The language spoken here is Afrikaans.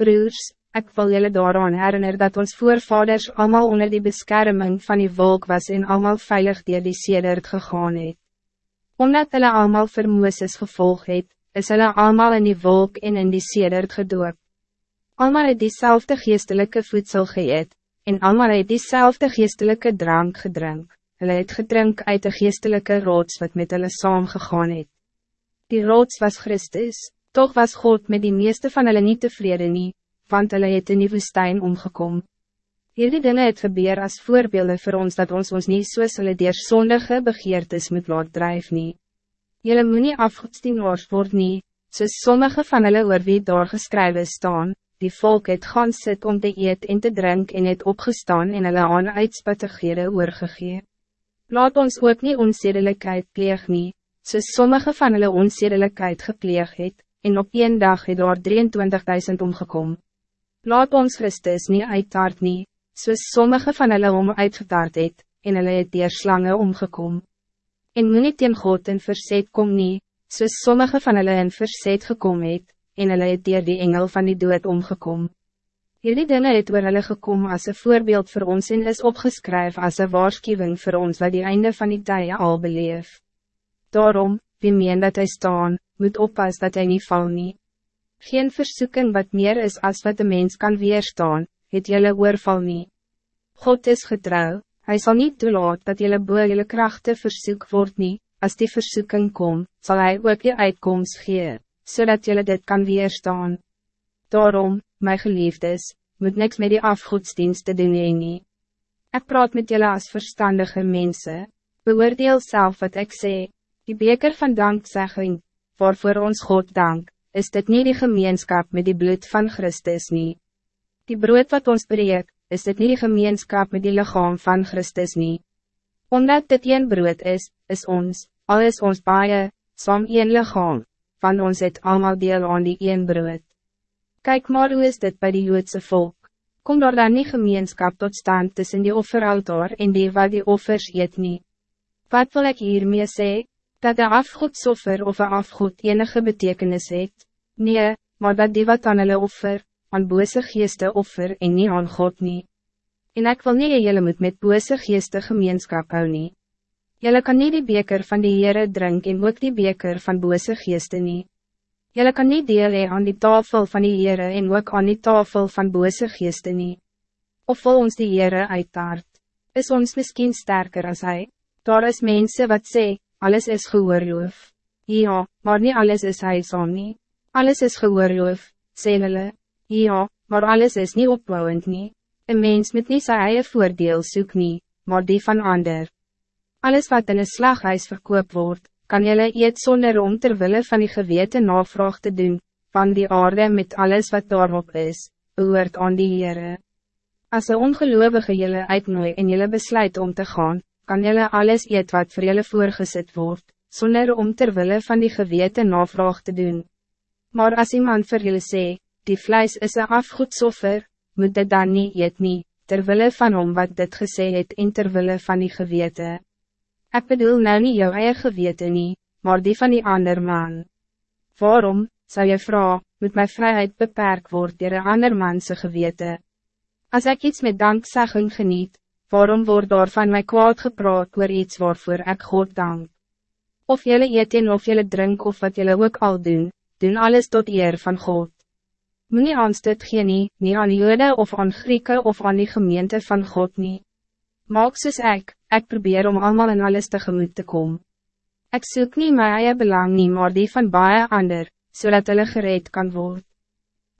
Broers, ik wil jullie daaraan herinner dat ons voorvaders allemaal onder die bescherming van die wolk was en allemaal veilig dier die sedert gegaan het. Omdat hulle allemaal vir Mooses gevolg het, is hulle allemaal in die wolk en in die sedert gedoop. Allemaal het diezelfde geestelijke voedsel geëet, en allemaal het diezelfde geestelijke drank gedrink. Hulle het gedrink uit de geestelijke rots wat met hulle saam gegaan het. Die rots was Christus, toch was God met die meeste van hulle niet tevreden nie, want hulle het in die woestijn omgekom. Hierdie dinge het gebeur as voorbeelden voor ons dat ons ons niet soos hulle dier sondige begeertes moet laat drijf nie. Julle moet nie afgoedstienwaars word nie, soos sommige van hulle oor wie daar geskrywe staan, die volk het gaan sit om te eet en te drink en het opgestaan en hulle aan uitspattigere oorgegee. Laat ons ook nie onzedelijkheid pleeg nie, soos sommige van hulle onzedelijkheid gepleeg het, en op een dag het daar 23.000 omgekom. Laat ons Christus niet uittaart nie, soos sommige van hulle om uitgetaard het, en hulle het dier slange omgekom. En moet nie teen God in verzet kom nie, soos sommige van hulle in verzet gekom het, en hulle het dier die engel van die dood omgekom. Hierdie dinge het oor hulle gekom as een voorbeeld voor ons en is opgeskryf as een waarschuwing voor ons wat die einde van die tye al beleef. Daarom, wie meen dat hij staan, moet oppas dat hij niet val nie. Geen versoeking wat meer is als wat de mens kan weerstaan, het jylle oorval nie. God is getrouw, hij zal niet toelaat dat jylle boe jylle krachten versoek word nie, as die versoeking kom, zal hij ook je uitkomst gee, zodat jylle dit kan weerstaan. Daarom, my geliefdes, moet niks met die afgoedsdienste doen nie. Ek praat met jylle als verstandige mensen, beoordeel zelf wat ik zeg. Die beker van dankzegging, waarvoor ons God dank, is dit niet die gemeenschap met die bloed van Christus nie. Die brood wat ons breek, is dit niet die gemeenschap met die lichaam van Christus nie. Omdat dit een brood is, is ons, al is ons baie, saam een lichaam, van ons het allemaal deel aan die een brood. Kijk maar hoe is dit bij die Joodse volk. Kom daar dan nie gemeenschap tot stand tussen die offeraltaar en die wat die offers eet nie. Wat wil ik hiermee zeggen? Dat de afgoedsoffer of een afgoed enige betekenis het, nee, maar dat die wat aan hulle offer, aan bose geeste offer en niet aan God nie. En ik wil nie jylle moet met bose geeste gemeenskap hou nie. Jylle kan niet die beker van die Heere drink en ook die beker van bose geeste nie. Jylle kan niet deel hee aan die tafel van die Heere en ook aan die tafel van bose geeste nie. Of wil ons die Heere uittaart, is ons misschien sterker als hij. Daar is mensen wat sê, alles is gehoorloof. Ja, maar niet alles is heilzaam nie. Alles is gehoorloof, sê hulle. Ja, maar alles is niet opbouwend nie. Een mens met nie sy eie voordeel soek nie, maar die van ander. Alles wat in een slaghuis verkoop wordt, kan jylle eet sonder om terwille van die gewete navraag te doen, van die aarde met alles wat daarop is, behoort aan die Heere. As een ongeloovige jylle uitnooi en jylle besluit om te gaan, kan jullie alles eet wat voor jullie voorgezet wordt, zonder om terwille van die gewete navraag te doen. Maar als iemand voor jullie sê, die vlees is een afgoedsoffer, moet dit dan niet eet nie, terwille van om wat dit gesê het en terwille van die gewete. Ik bedoel nou niet jouw eigen gewete nie, maar die van die ander man. Waarom, zou je vragen, moet mijn vrijheid beperkt worden door een ander manse gewete? Als ik iets met dankzegging geniet, waarom wordt daar van mij kwaad gepraat oor iets waarvoor ik God dank? Of jullie eten of jullie drink of wat jullie ook al doen, doen alles tot eer van God. Moet nie aanstit gee nie, nie aan jode of aan Grieken of aan die gemeente van God nie. Maak soos ek, ek probeer om allemaal in alles tegemoet te komen. Ik zoek niet my eie belang nie, maar die van baie ander, zodat hulle gereed kan worden.